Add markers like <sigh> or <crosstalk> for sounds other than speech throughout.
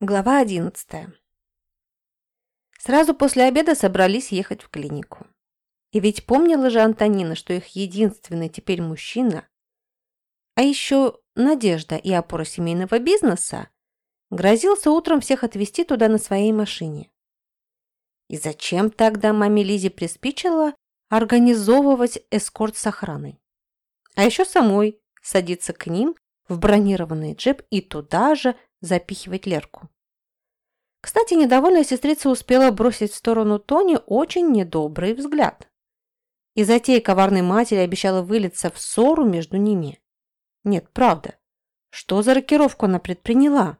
Глава 11. Сразу после обеда собрались ехать в клинику. И ведь помнила же Антонина, что их единственный теперь мужчина, а еще надежда и опора семейного бизнеса, грозился утром всех отвезти туда на своей машине. И зачем тогда маме Лизе приспичило организовывать эскорт с охраной? А еще самой садиться к ним в бронированный джип и туда же запихивать Лерку. Кстати, недовольная сестрица успела бросить в сторону Тони очень недобрый взгляд. И затея коварной матери обещала вылиться в ссору между ними. Нет, правда. Что за рокировку она предприняла?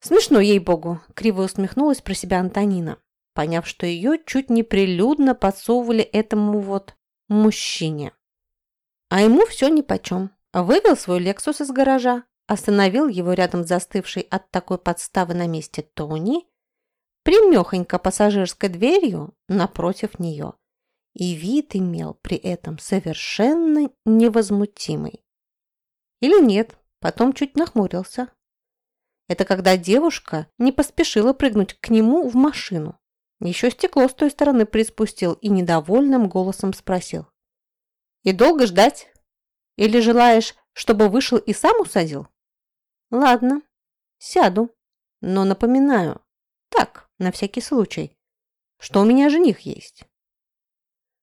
Смешно, ей-богу, криво усмехнулась про себя Антонина, поняв, что ее чуть не прилюдно подсовывали этому вот мужчине. А ему все нипочем. Вывел свой «Лексус» из гаража, остановил его рядом с застывшей от такой подставы на месте Тони, примехонько пассажирской дверью напротив нее. И вид имел при этом совершенно невозмутимый. Или нет, потом чуть нахмурился. Это когда девушка не поспешила прыгнуть к нему в машину. Еще стекло с той стороны приспустил и недовольным голосом спросил. «И долго ждать? Или желаешь, чтобы вышел и сам усадил?» Ладно, сяду. Но напоминаю, так, на всякий случай, что у меня жених есть.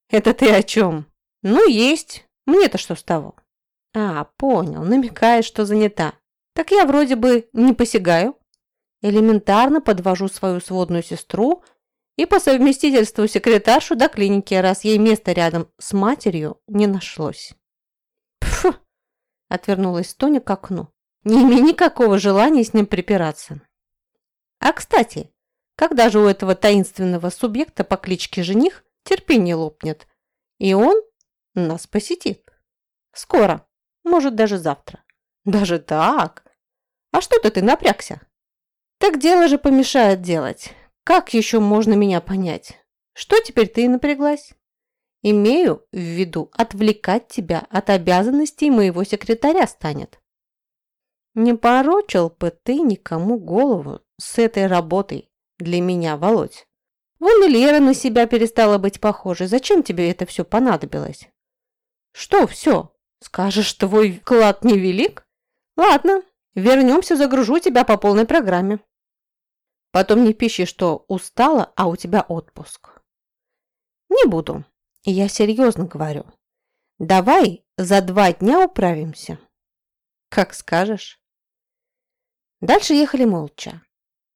Это ты о чем? Ну, есть. Мне-то что с того? А, понял, намекаешь, что занята. Так я вроде бы не посягаю. Элементарно подвожу свою сводную сестру и по совместительству секретаршу до клиники, раз ей место рядом с матерью не нашлось. Пф! Отвернулась Тоня к окну не имея никакого желания с ним припираться. А, кстати, когда же у этого таинственного субъекта по кличке Жених терпение лопнет, и он нас посетит? Скоро, может, даже завтра. Даже так? А что-то ты напрягся? Так дело же помешает делать. Как еще можно меня понять? Что теперь ты напряглась? Имею в виду, отвлекать тебя от обязанностей моего секретаря станет. Не порочил бы ты никому голову с этой работой для меня, Володь. Вон и Лера на себя перестала быть похожей. Зачем тебе это все понадобилось? Что все? Скажешь, твой вклад невелик? Ладно, вернемся, загружу тебя по полной программе. Потом не пищи, что устала, а у тебя отпуск. Не буду. Я серьезно говорю. Давай за два дня управимся. Как скажешь. Дальше ехали молча.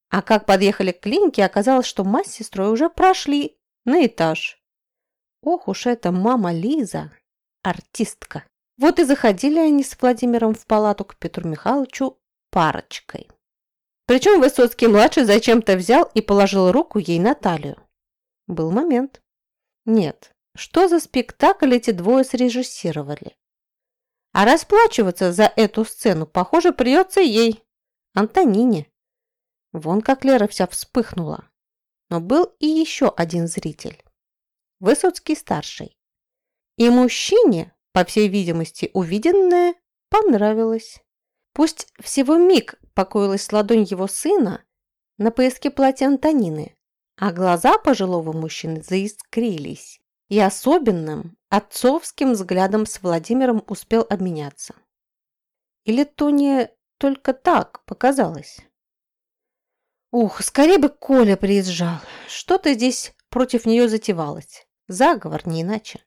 А как подъехали к клинике, оказалось, что мать с сестрой уже прошли на этаж. Ох уж эта мама Лиза, артистка. Вот и заходили они с Владимиром в палату к Петру Михайловичу парочкой. Причем Высоцкий-младший зачем-то взял и положил руку ей на талию. Был момент. Нет, что за спектакль эти двое срежиссировали? А расплачиваться за эту сцену, похоже, придется ей. Антонине. Вон как Лера вся вспыхнула. Но был и еще один зритель. Высоцкий-старший. И мужчине, по всей видимости, увиденное понравилось. Пусть всего миг покоилась ладонь его сына на пояске платья Антонины, а глаза пожилого мужчины заискрились, и особенным отцовским взглядом с Владимиром успел обменяться. Или Тони только так показалось. Ух, скорее бы Коля приезжал. Что-то здесь против нее затевалось. Заговор, не иначе.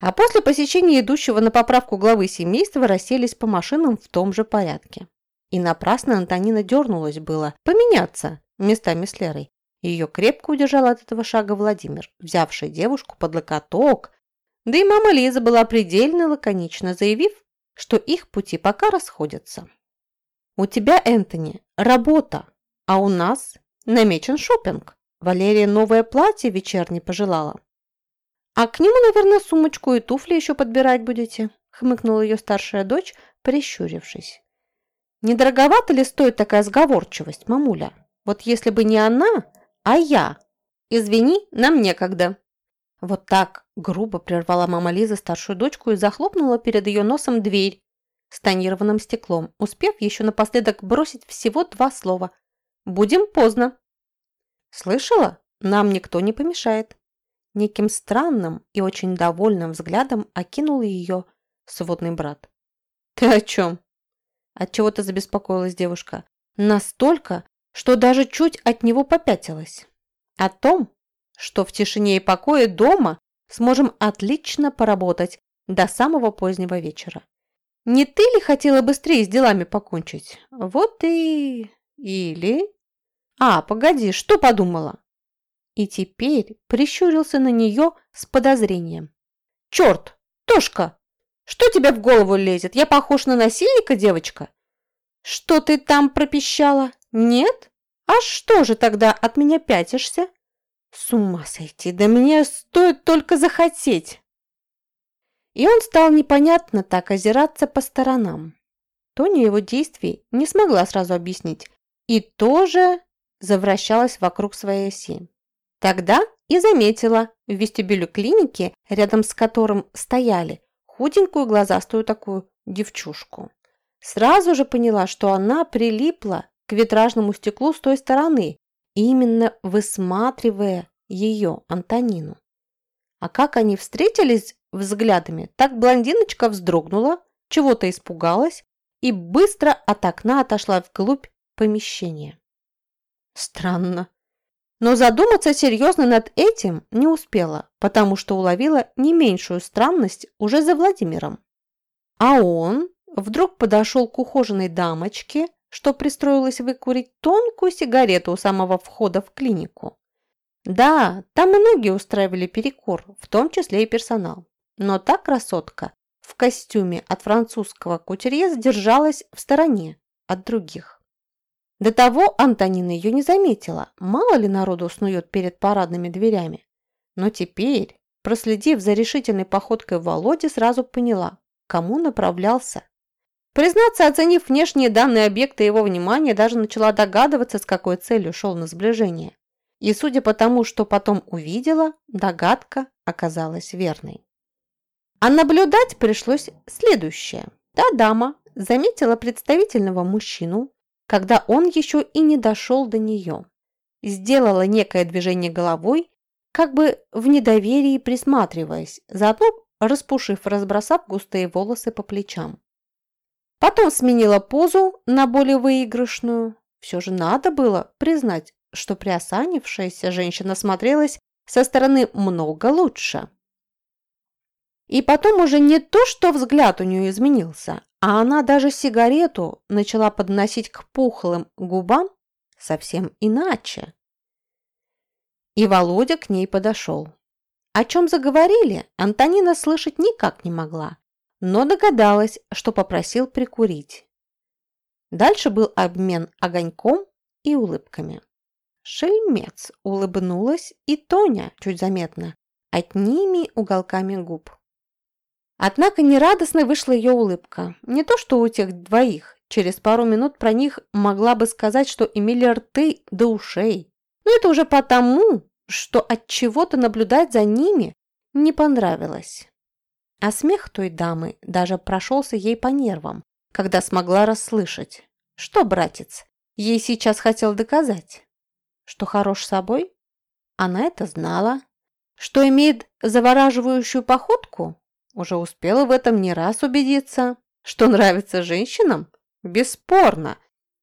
А после посещения идущего на поправку главы семейства расселись по машинам в том же порядке. И напрасно Антонина дернулась было поменяться местами с Лерой. Ее крепко удержал от этого шага Владимир, взявший девушку под локоток. Да и мама Лиза была предельно лаконична, заявив, что их пути пока расходятся. У тебя, Энтони, работа, а у нас намечен шопинг. Валерия новое платье вечернее пожелала. А к нему, наверное, сумочку и туфли еще подбирать будете, хмыкнула ее старшая дочь, прищурившись. Недороговато ли стоит такая сговорчивость, мамуля? Вот если бы не она, а я. Извини, нам некогда. Вот так грубо прервала мама Лиза старшую дочку и захлопнула перед ее носом дверь, с тонированным стеклом, успев еще напоследок бросить всего два слова Будем поздно». «Слышала? Нам никто не помешает». Неким странным и очень довольным взглядом окинул ее сводный брат. «Ты о чем?» Отчего-то забеспокоилась девушка. Настолько, что даже чуть от него попятилась. О том, что в тишине и покое дома сможем отлично поработать до самого позднего вечера. Не ты ли хотела быстрее с делами покончить? Вот и... Или... А, погоди, что подумала? И теперь прищурился на нее с подозрением. Черт, Тошка, что тебе в голову лезет? Я похож на насильника, девочка? Что ты там пропищала? Нет? А что же тогда от меня пятишься? С ума сойти, да мне стоит только захотеть. И он стал непонятно так озираться по сторонам. Тоня его действий не смогла сразу объяснить и тоже завращалась вокруг своей оси. Тогда и заметила в вестибюле клиники, рядом с которым стояли, худенькую глазастую такую девчушку. Сразу же поняла, что она прилипла к витражному стеклу с той стороны, именно высматривая ее, Антонину. А как они встретились взглядами, так блондиночка вздрогнула, чего-то испугалась и быстро от окна отошла вглубь помещения. Странно. Но задуматься серьезно над этим не успела, потому что уловила не меньшую странность уже за Владимиром. А он вдруг подошел к ухоженной дамочке, что пристроилась выкурить тонкую сигарету у самого входа в клинику. Да, там многие устраивали перекур, в том числе и персонал. Но та красотка в костюме от французского кутюрье задержалась в стороне от других. До того Антонина ее не заметила, мало ли народу снует перед парадными дверями. Но теперь, проследив за решительной походкой Володи, сразу поняла, кому направлялся. Признаться, оценив внешние данные объекта его внимания, даже начала догадываться, с какой целью шел на сближение. И судя по тому, что потом увидела, догадка оказалась верной. А наблюдать пришлось следующее. Та дама заметила представительного мужчину, когда он еще и не дошел до нее. Сделала некое движение головой, как бы в недоверии присматриваясь, заодно распушив, разбросав густые волосы по плечам. Потом сменила позу на более выигрышную. Все же надо было признать, что приосанившаяся женщина смотрелась со стороны много лучше. И потом уже не то, что взгляд у нее изменился, а она даже сигарету начала подносить к пухлым губам совсем иначе. И Володя к ней подошел. О чем заговорили, Антонина слышать никак не могла, но догадалась, что попросил прикурить. Дальше был обмен огоньком и улыбками. Шельмец улыбнулась и Тоня, чуть заметно, одними уголками губ. Однако нерадостной вышла ее улыбка. Не то, что у тех двоих. Через пару минут про них могла бы сказать, что имели рты до ушей. Но это уже потому, что от чего-то наблюдать за ними не понравилось. А смех той дамы даже прошелся ей по нервам, когда смогла расслышать. Что, братец, ей сейчас хотел доказать? что хорош собой? Она это знала. Что имеет завораживающую походку? Уже успела в этом не раз убедиться. Что нравится женщинам? Бесспорно.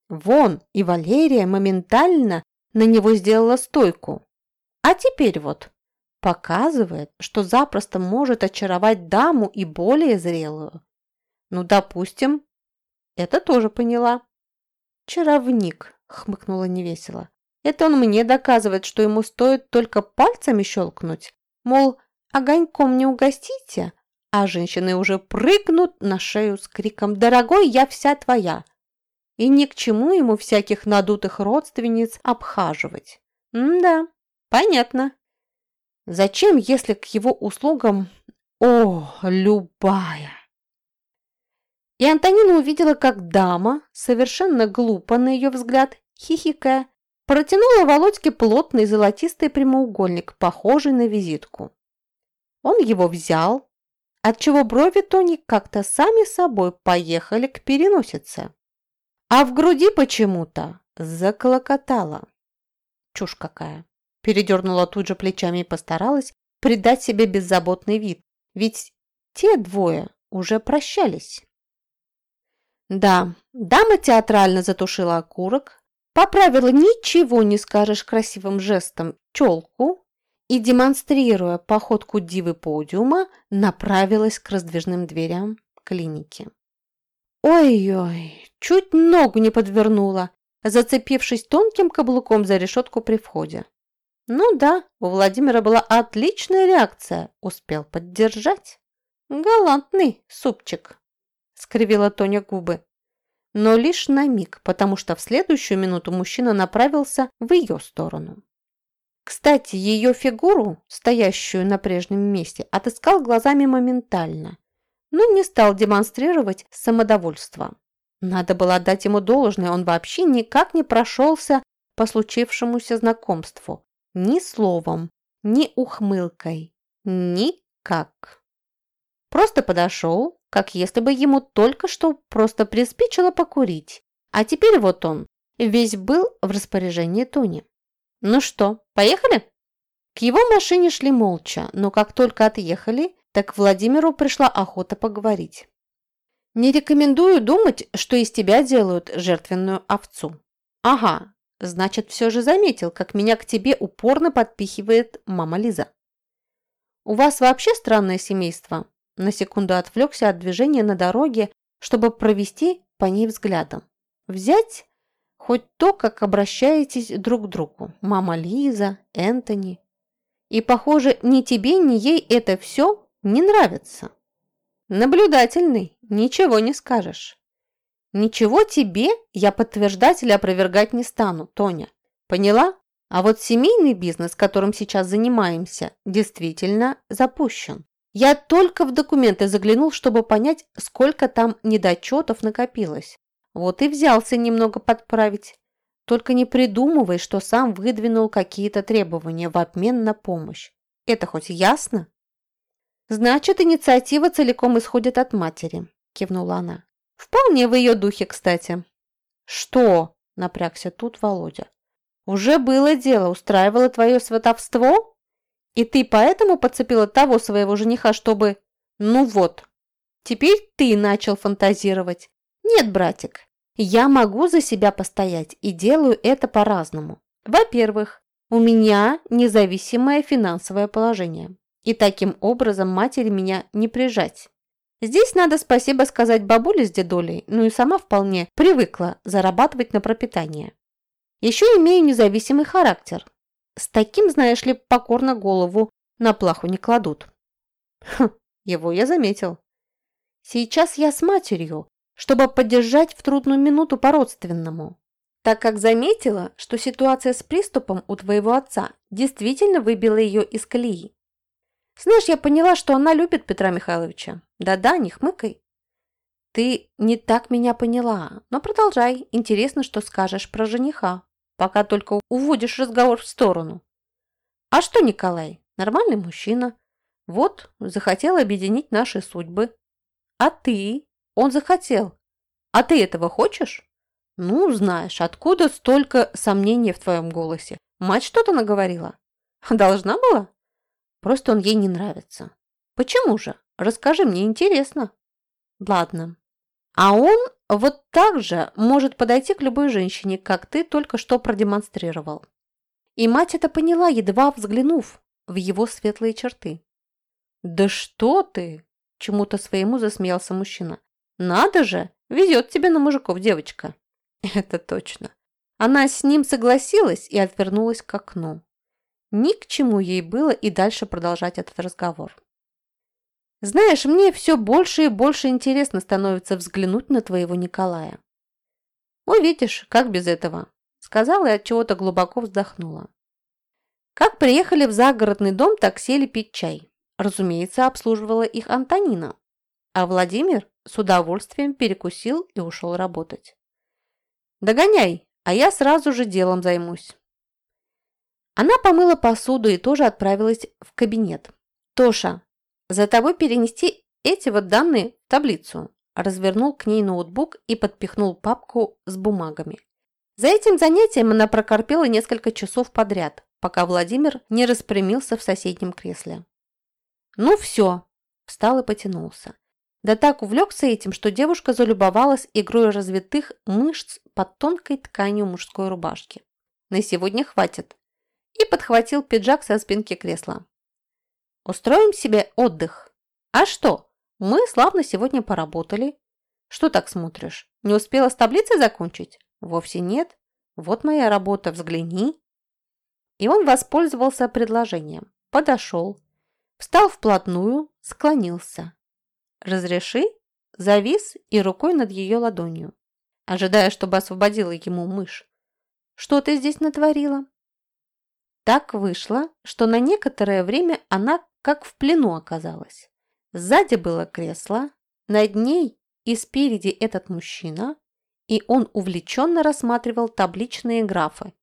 Вон, и Валерия моментально на него сделала стойку. А теперь вот показывает, что запросто может очаровать даму и более зрелую. Ну, допустим, это тоже поняла. «Чаровник», — хмыкнула невесело. Это он мне доказывает, что ему стоит только пальцами щелкнуть. Мол, огоньком не угостите, а женщины уже прыгнут на шею с криком «Дорогой, я вся твоя!» И ни к чему ему всяких надутых родственниц обхаживать. М-да, понятно. Зачем, если к его услугам... О, любая! И Антонина увидела, как дама, совершенно глупо на ее взгляд, хихикая, Протянула Володьке плотный золотистый прямоугольник, похожий на визитку. Он его взял, отчего брови Тони как-то сами собой поехали к переносице. А в груди почему-то заколокотала. Чушь какая. Передернула тут же плечами и постаралась придать себе беззаботный вид. Ведь те двое уже прощались. Да, дама театрально затушила окурок, поправила ничего не скажешь красивым жестом челку и, демонстрируя походку дивы подиума, направилась к раздвижным дверям клиники. Ой-ой, чуть ногу не подвернула, зацепившись тонким каблуком за решетку при входе. Ну да, у Владимира была отличная реакция, успел поддержать. Галантный супчик, скривила Тоня губы. Но лишь на миг, потому что в следующую минуту мужчина направился в ее сторону. Кстати, ее фигуру, стоящую на прежнем месте, отыскал глазами моментально, но не стал демонстрировать самодовольство. Надо было отдать ему должное, он вообще никак не прошелся по случившемуся знакомству. Ни словом, ни ухмылкой. Никак. Просто подошел, как если бы ему только что просто приспичило покурить. А теперь вот он, весь был в распоряжении Тони. Ну что, поехали? К его машине шли молча, но как только отъехали, так Владимиру пришла охота поговорить. Не рекомендую думать, что из тебя делают жертвенную овцу. Ага, значит, все же заметил, как меня к тебе упорно подпихивает мама Лиза. У вас вообще странное семейство. На секунду отвлекся от движения на дороге, чтобы провести по ней взглядом. Взять хоть то, как обращаетесь друг к другу. Мама Лиза, Энтони. И, похоже, ни тебе, ни ей это все не нравится. Наблюдательный, ничего не скажешь. Ничего тебе я подтверждать или опровергать не стану, Тоня. Поняла? А вот семейный бизнес, которым сейчас занимаемся, действительно запущен. Я только в документы заглянул, чтобы понять, сколько там недочетов накопилось. Вот и взялся немного подправить. Только не придумывай, что сам выдвинул какие-то требования в обмен на помощь. Это хоть ясно? «Значит, инициатива целиком исходит от матери», – кивнула она. «Вполне в ее духе, кстати». «Что?» – напрягся тут Володя. «Уже было дело, устраивало твое сватовство? И ты поэтому подцепила того своего жениха, чтобы... Ну вот, теперь ты начал фантазировать. Нет, братик, я могу за себя постоять и делаю это по-разному. Во-первых, у меня независимое финансовое положение и таким образом матери меня не прижать. Здесь надо спасибо сказать бабуле с дедулей, ну и сама вполне привыкла зарабатывать на пропитание. Еще имею независимый характер. С таким, знаешь ли, покорно голову на плаху не кладут. Хм, его я заметил. Сейчас я с матерью, чтобы поддержать в трудную минуту по-родственному, так как заметила, что ситуация с приступом у твоего отца действительно выбила ее из колеи. Знаешь, я поняла, что она любит Петра Михайловича. Да-да, не хмыкай. Ты не так меня поняла, но продолжай. Интересно, что скажешь про жениха, пока только уводишь разговор в сторону. А что, Николай, нормальный мужчина. Вот, захотел объединить наши судьбы. А ты? Он захотел. А ты этого хочешь? Ну, знаешь, откуда столько сомнений в твоем голосе? Мать что-то наговорила? Должна была? Просто он ей не нравится. Почему же? Расскажи, мне интересно. Ладно. А он вот так же может подойти к любой женщине, как ты только что продемонстрировал. И мать это поняла, едва взглянув в его светлые черты. «Да что ты!» – чему-то своему засмеялся мужчина. «Надо же! Везет тебе на мужиков девочка!» <laughs> «Это точно!» Она с ним согласилась и отвернулась к окну. Ни к чему ей было и дальше продолжать этот разговор. «Знаешь, мне все больше и больше интересно становится взглянуть на твоего Николая». «Ой, видишь, как без этого?» Сказала и от чего-то глубоко вздохнула. Как приехали в загородный дом, так сели пить чай. Разумеется, обслуживала их Антонина. А Владимир с удовольствием перекусил и ушел работать. «Догоняй, а я сразу же делом займусь». Она помыла посуду и тоже отправилась в кабинет. «Тоша, за тобой перенести эти вот данные в таблицу». Развернул к ней ноутбук и подпихнул папку с бумагами. За этим занятием она прокорпела несколько часов подряд, пока Владимир не распрямился в соседнем кресле. «Ну все!» – встал и потянулся. Да так увлекся этим, что девушка залюбовалась игрой развитых мышц под тонкой тканью мужской рубашки. На сегодня хватит. И подхватил пиджак со спинки кресла. Устроим себе отдых. А что? Мы славно сегодня поработали. Что так смотришь? Не успела с таблицей закончить? Вовсе нет. Вот моя работа, взгляни. И он воспользовался предложением. Подошел. Встал вплотную, склонился. «Разреши?» Завис и рукой над ее ладонью, ожидая, чтобы освободила ему мышь. «Что ты здесь натворила?» Так вышло, что на некоторое время она как в плену оказалась. Сзади было кресло, над ней и спереди этот мужчина, и он увлеченно рассматривал табличные графы.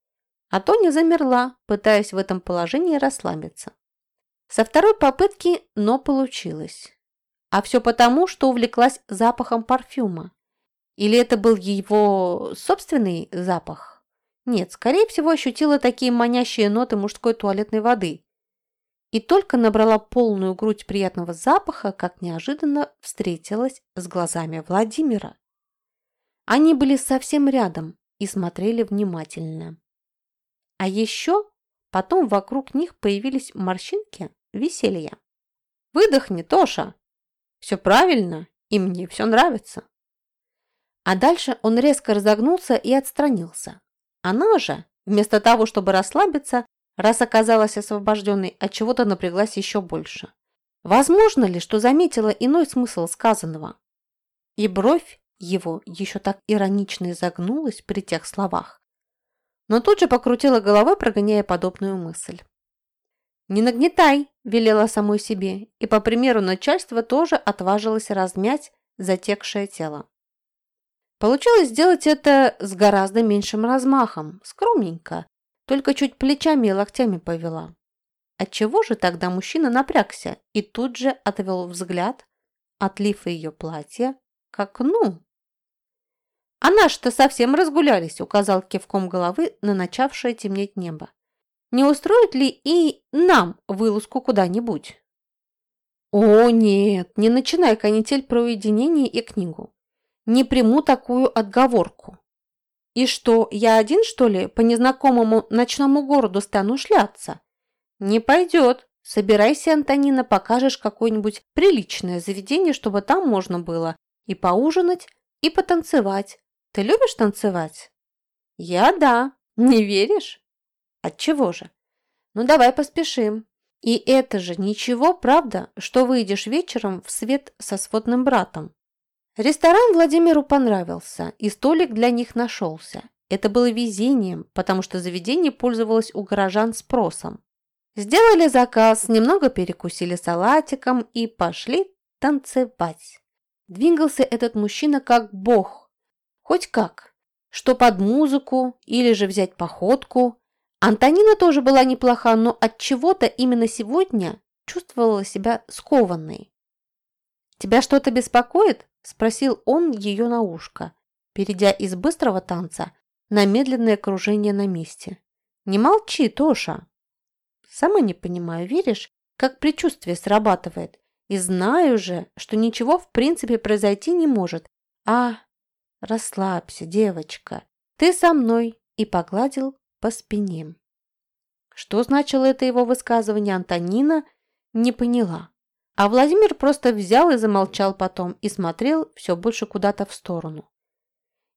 А то не замерла, пытаясь в этом положении расслабиться. Со второй попытки, но получилось. А все потому, что увлеклась запахом парфюма. Или это был его собственный запах? Нет, скорее всего, ощутила такие манящие ноты мужской туалетной воды. И только набрала полную грудь приятного запаха, как неожиданно встретилась с глазами Владимира. Они были совсем рядом и смотрели внимательно. А еще потом вокруг них появились морщинки веселья. «Выдохни, Тоша!» Все правильно, и мне все нравится. А дальше он резко разогнулся и отстранился. Она же, вместо того, чтобы расслабиться, раз оказалась освобожденной, от чего-то напряглась еще больше. Возможно ли, что заметила иной смысл сказанного? И бровь его еще так иронично изогнулась при тех словах, но тут же покрутила головой, прогоняя подобную мысль. «Не нагнетай!» – велела самой себе, и по примеру начальства тоже отважилась размять затекшее тело. Получилось сделать это с гораздо меньшим размахом, скромненько, только чуть плечами и локтями повела. Отчего же тогда мужчина напрягся и тут же отвел взгляд, отлив ее платья к окну? «А наши-то совсем разгулялись», – указал кивком головы на начавшее темнеть небо. Не устроит ли и нам вылазку куда-нибудь? О, нет, не начинай канитель про уединение и книгу. Не приму такую отговорку. И что, я один, что ли, по незнакомому ночному городу стану шляться? Не пойдет. Собирайся, Антонина, покажешь какое-нибудь приличное заведение, чтобы там можно было и поужинать, и потанцевать. Ты любишь танцевать? Я да. Не веришь? Отчего же? Ну давай поспешим. И это же ничего, правда, что выйдешь вечером в свет со сводным братом. Ресторан Владимиру понравился, и столик для них нашелся. Это было везением, потому что заведение пользовалось у горожан спросом. Сделали заказ, немного перекусили салатиком и пошли танцевать. Двигался этот мужчина как бог. Хоть как. Что под музыку, или же взять походку. Антонина тоже была неплоха, но от чего-то именно сегодня чувствовала себя скованной. «Тебя что-то беспокоит?» – спросил он ее на ушко, перейдя из быстрого танца на медленное кружение на месте. «Не молчи, Тоша!» «Сама не понимаю, веришь, как предчувствие срабатывает? И знаю же, что ничего в принципе произойти не может. А, расслабься, девочка, ты со мной!» и погладил по спине. Что значило это его высказывание, Антонина не поняла. А Владимир просто взял и замолчал потом и смотрел все больше куда-то в сторону.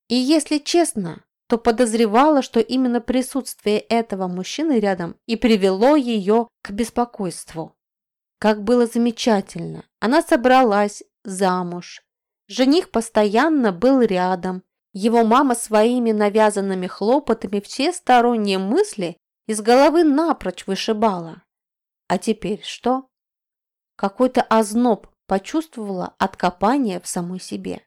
И если честно, то подозревала, что именно присутствие этого мужчины рядом и привело ее к беспокойству. Как было замечательно. Она собралась замуж. Жених постоянно был рядом, его мама своими навязанными хлопотами все сторонние мысли из головы напрочь вышибала. А теперь что? Какой-то озноб почувствовала от копания в самой себе.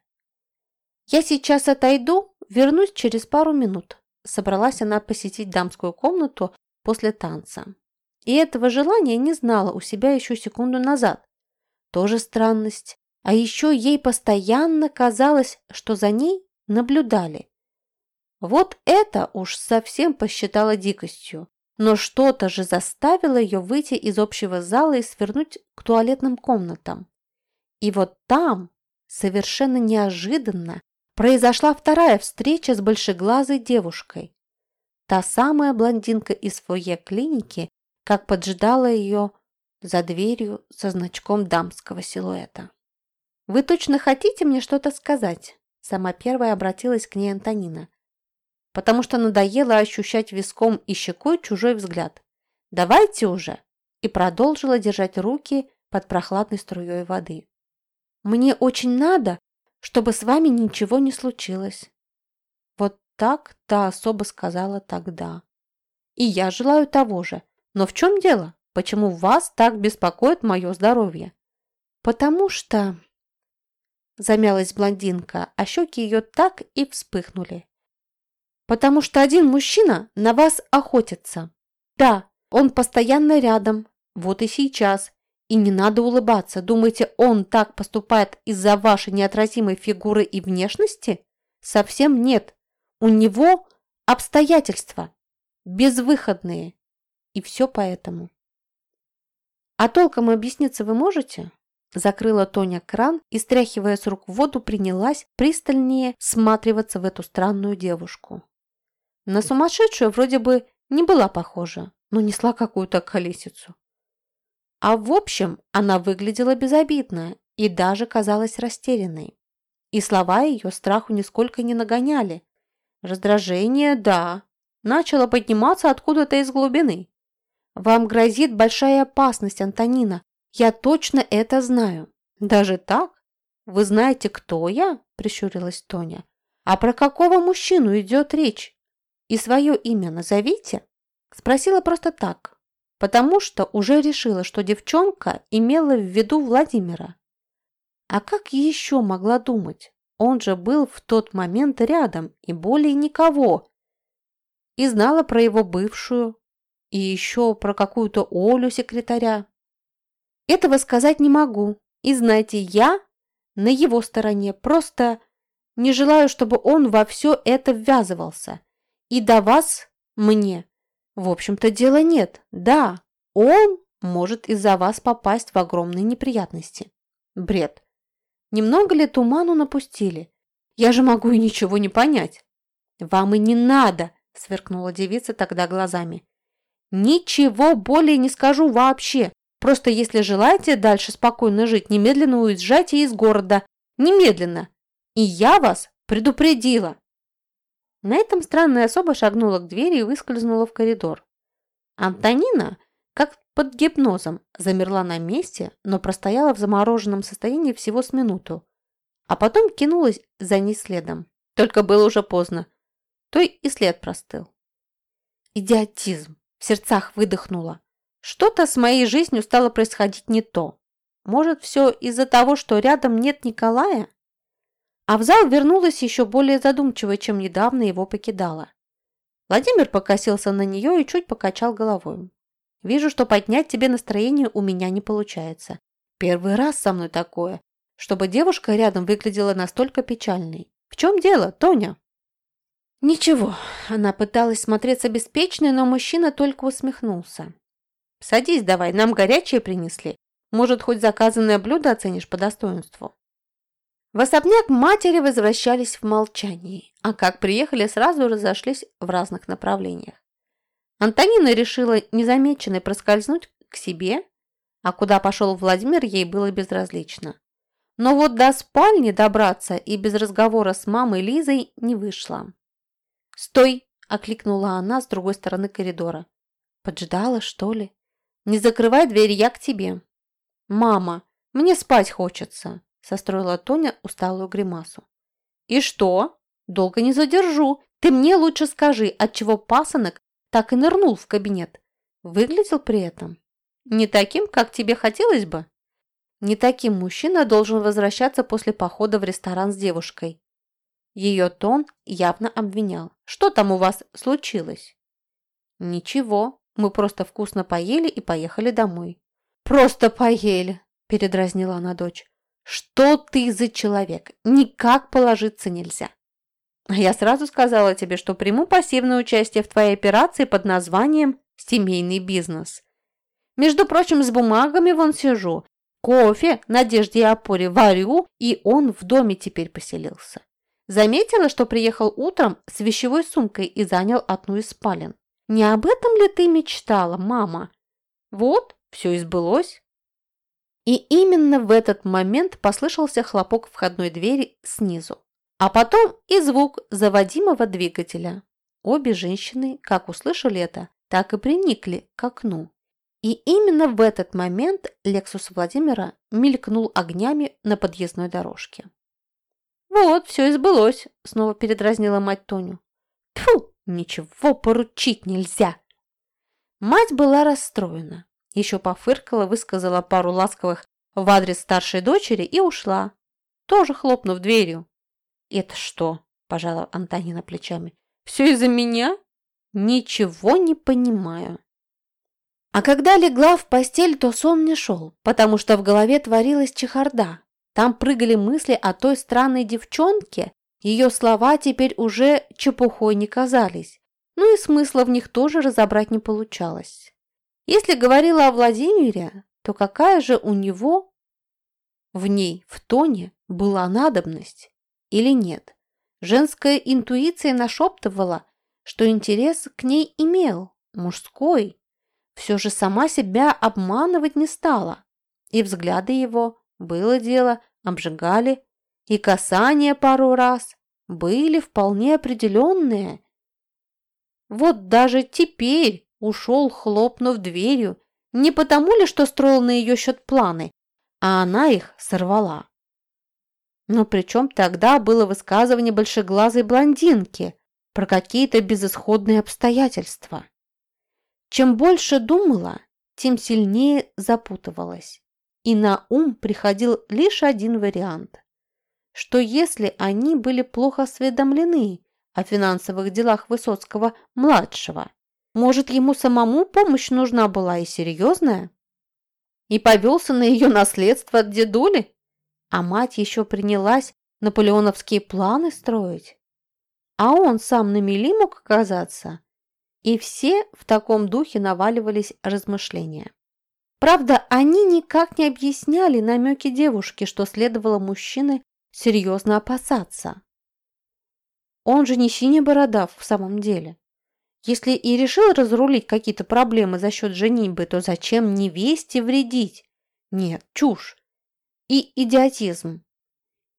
«Я сейчас отойду, вернусь через пару минут», собралась она посетить дамскую комнату после танца. И этого желания не знала у себя еще секунду назад. Тоже странность. А еще ей постоянно казалось, что за ней наблюдали. Вот это уж совсем посчитала дикостью. Но что-то же заставило ее выйти из общего зала и свернуть к туалетным комнатам. И вот там, совершенно неожиданно, произошла вторая встреча с большеглазой девушкой. Та самая блондинка из фойе клиники, как поджидала ее за дверью со значком дамского силуэта. «Вы точно хотите мне что-то сказать?» Сама первая обратилась к ней Антонина. Потому что надоело ощущать виском и щекой чужой взгляд. «Давайте уже!» И продолжила держать руки под прохладной струей воды. «Мне очень надо, чтобы с вами ничего не случилось». Вот так та особо сказала тогда. «И я желаю того же. Но в чем дело? Почему вас так беспокоит мое здоровье?» «Потому что...» Замялась блондинка, а щеки ее так и вспыхнули. «Потому что один мужчина на вас охотится. Да, он постоянно рядом, вот и сейчас. И не надо улыбаться. Думаете, он так поступает из-за вашей неотразимой фигуры и внешности? Совсем нет. У него обстоятельства. Безвыходные. И все поэтому. А толком объясниться вы можете? Закрыла Тоня кран и, стряхивая с рук воду, принялась пристальнее всматриваться в эту странную девушку. На сумасшедшую вроде бы не была похожа, но несла какую-то колесицу. А в общем, она выглядела безобидно и даже казалась растерянной. И слова ее страху нисколько не нагоняли. Раздражение, да, начало подниматься откуда-то из глубины. «Вам грозит большая опасность, Антонина. Я точно это знаю. Даже так? Вы знаете, кто я? Прищурилась Тоня. А про какого мужчину идет речь? И свое имя назовите? Спросила просто так, потому что уже решила, что девчонка имела в виду Владимира. А как еще могла думать? Он же был в тот момент рядом и более никого. И знала про его бывшую, и еще про какую-то Олю секретаря. Этого сказать не могу. И знаете, я на его стороне. Просто не желаю, чтобы он во все это ввязывался. И до вас мне. В общем-то, дела нет. Да, он может из-за вас попасть в огромные неприятности. Бред. Немного ли туману напустили? Я же могу и ничего не понять. Вам и не надо, сверкнула девица тогда глазами. Ничего более не скажу вообще. Просто если желаете дальше спокойно жить, немедленно уезжайте из города. Немедленно. И я вас предупредила. На этом странная особа шагнула к двери и выскользнула в коридор. Антонина, как под гипнозом, замерла на месте, но простояла в замороженном состоянии всего с минуту. А потом кинулась за ней следом. Только было уже поздно. Той и след простыл. Идиотизм. В сердцах выдохнула. Что-то с моей жизнью стало происходить не то. Может, все из-за того, что рядом нет Николая? А в зал вернулась еще более задумчивой, чем недавно его покидала. Владимир покосился на нее и чуть покачал головой. «Вижу, что поднять тебе настроение у меня не получается. Первый раз со мной такое, чтобы девушка рядом выглядела настолько печальной. В чем дело, Тоня?» «Ничего», она пыталась смотреться беспечной, но мужчина только усмехнулся. Садись давай, нам горячее принесли. Может, хоть заказанное блюдо оценишь по достоинству». В особняк матери возвращались в молчании, а как приехали, сразу разошлись в разных направлениях. Антонина решила незамеченной проскользнуть к себе, а куда пошел Владимир, ей было безразлично. Но вот до спальни добраться и без разговора с мамой Лизой не вышло. «Стой!» – окликнула она с другой стороны коридора. «Поджидала, что ли?» Не закрывай дверь, я к тебе. Мама, мне спать хочется, состроила Тоня усталую гримасу. И что? Долго не задержу. Ты мне лучше скажи, отчего пасынок так и нырнул в кабинет. Выглядел при этом не таким, как тебе хотелось бы. Не таким мужчина должен возвращаться после похода в ресторан с девушкой. Ее тон явно обвинял. Что там у вас случилось? Ничего, мы просто вкусно поели и поехали домой. «Просто поели!» – передразнила она дочь. «Что ты за человек? Никак положиться нельзя!» А я сразу сказала тебе, что приму пассивное участие в твоей операции под названием «семейный бизнес». Между прочим, с бумагами вон сижу, кофе, надежде и опоре варю, и он в доме теперь поселился. Заметила, что приехал утром с вещевой сумкой и занял одну из спален. Не об этом ли ты мечтала, мама? Вот, все и сбылось. И именно в этот момент послышался хлопок входной двери снизу, а потом и звук заводимого двигателя. Обе женщины, как услышали это, так и приникли к окну. И именно в этот момент Лексус Владимира мелькнул огнями на подъездной дорожке. «Вот, все и сбылось», — снова передразнила мать Тоню. «Тьфу, ничего поручить нельзя!» Мать была расстроена. Еще пофыркала, высказала пару ласковых в адрес старшей дочери и ушла, тоже хлопнув дверью. «Это что?» – пожала Антонина плечами. «Все из-за меня? Ничего не понимаю». А когда легла в постель, то сон не шел, потому что в голове творилась чехарда. Там прыгали мысли о той странной девчонке, ее слова теперь уже чепухой не казались, ну и смысла в них тоже разобрать не получалось. Если говорила о Владимире, то какая же у него в ней, в тоне, была надобность или нет? Женская интуиция нашептывала, что интерес к ней имел, мужской. Все же сама себя обманывать не стала, и взгляды его было дело, обжигали, и касания пару раз были вполне определенные. Вот даже теперь ушел, хлопнув дверью, не потому ли, что строил на ее счет планы, а она их сорвала. Но причем тогда было высказывание большеглазой блондинки про какие-то безысходные обстоятельства. Чем больше думала, тем сильнее запутывалась и на ум приходил лишь один вариант, что если они были плохо осведомлены о финансовых делах Высоцкого-младшего, может, ему самому помощь нужна была и серьезная? И повелся на ее наследство от дедули? А мать еще принялась наполеоновские планы строить? А он сам на мели мог оказаться? И все в таком духе наваливались размышления. Правда, они никак не объясняли намеки девушки, что следовало мужчины серьезно опасаться. Он же не синий бородав в самом деле. Если и решил разрулить какие-то проблемы за счет женитьбы, то зачем невесте вредить? Нет, чушь. И идиотизм.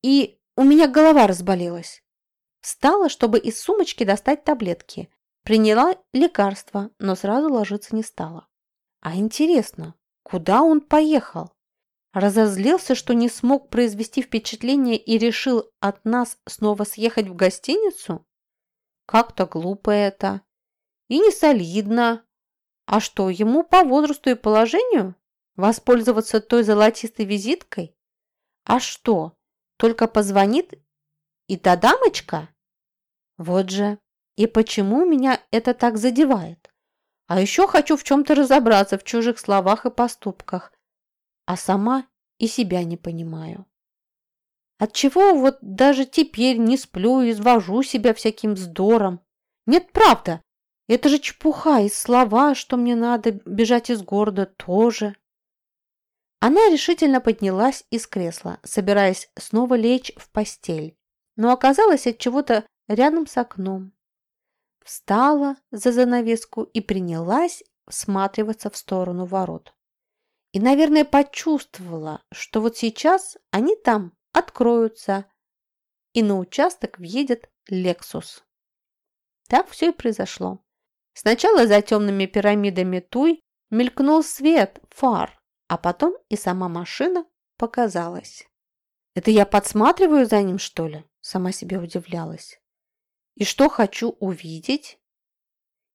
И у меня голова разболелась. Встала, чтобы из сумочки достать таблетки. Приняла лекарство, но сразу ложиться не стала. А интересно, Куда он поехал? Разозлился, что не смог произвести впечатление и решил от нас снова съехать в гостиницу? Как-то глупо это. И не солидно. А что, ему по возрасту и положению? Воспользоваться той золотистой визиткой? А что, только позвонит и та дамочка? Вот же. И почему меня это так задевает? А еще хочу в чем-то разобраться в чужих словах и поступках. А сама и себя не понимаю. Отчего вот даже теперь не сплю и извожу себя всяким вздором? Нет, правда, это же чепуха, и слова, что мне надо бежать из города, тоже. Она решительно поднялась из кресла, собираясь снова лечь в постель, но оказалась от чего-то рядом с окном встала за занавеску и принялась всматриваться в сторону ворот. И, наверное, почувствовала, что вот сейчас они там откроются, и на участок въедет Лексус. Так все и произошло. Сначала за темными пирамидами Туй мелькнул свет, фар, а потом и сама машина показалась. «Это я подсматриваю за ним, что ли?» Сама себе удивлялась. И что хочу увидеть?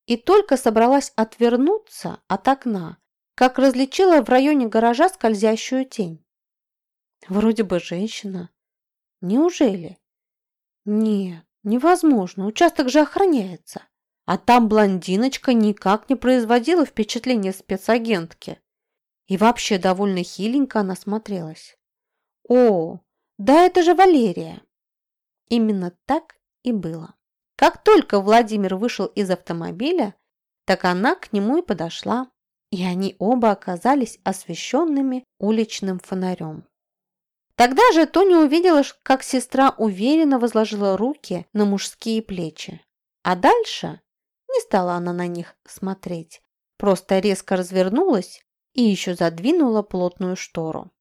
И только собралась отвернуться от окна, как различила в районе гаража скользящую тень. Вроде бы женщина. Неужели? Нет, невозможно, участок же охраняется. А там блондиночка никак не производила впечатления спецагентки. И вообще довольно хиленько она смотрелась. О, да это же Валерия. Именно так и было. Как только Владимир вышел из автомобиля, так она к нему и подошла, и они оба оказались освещенными уличным фонарем. Тогда же Тоня увидела, как сестра уверенно возложила руки на мужские плечи. А дальше не стала она на них смотреть, просто резко развернулась и еще задвинула плотную штору.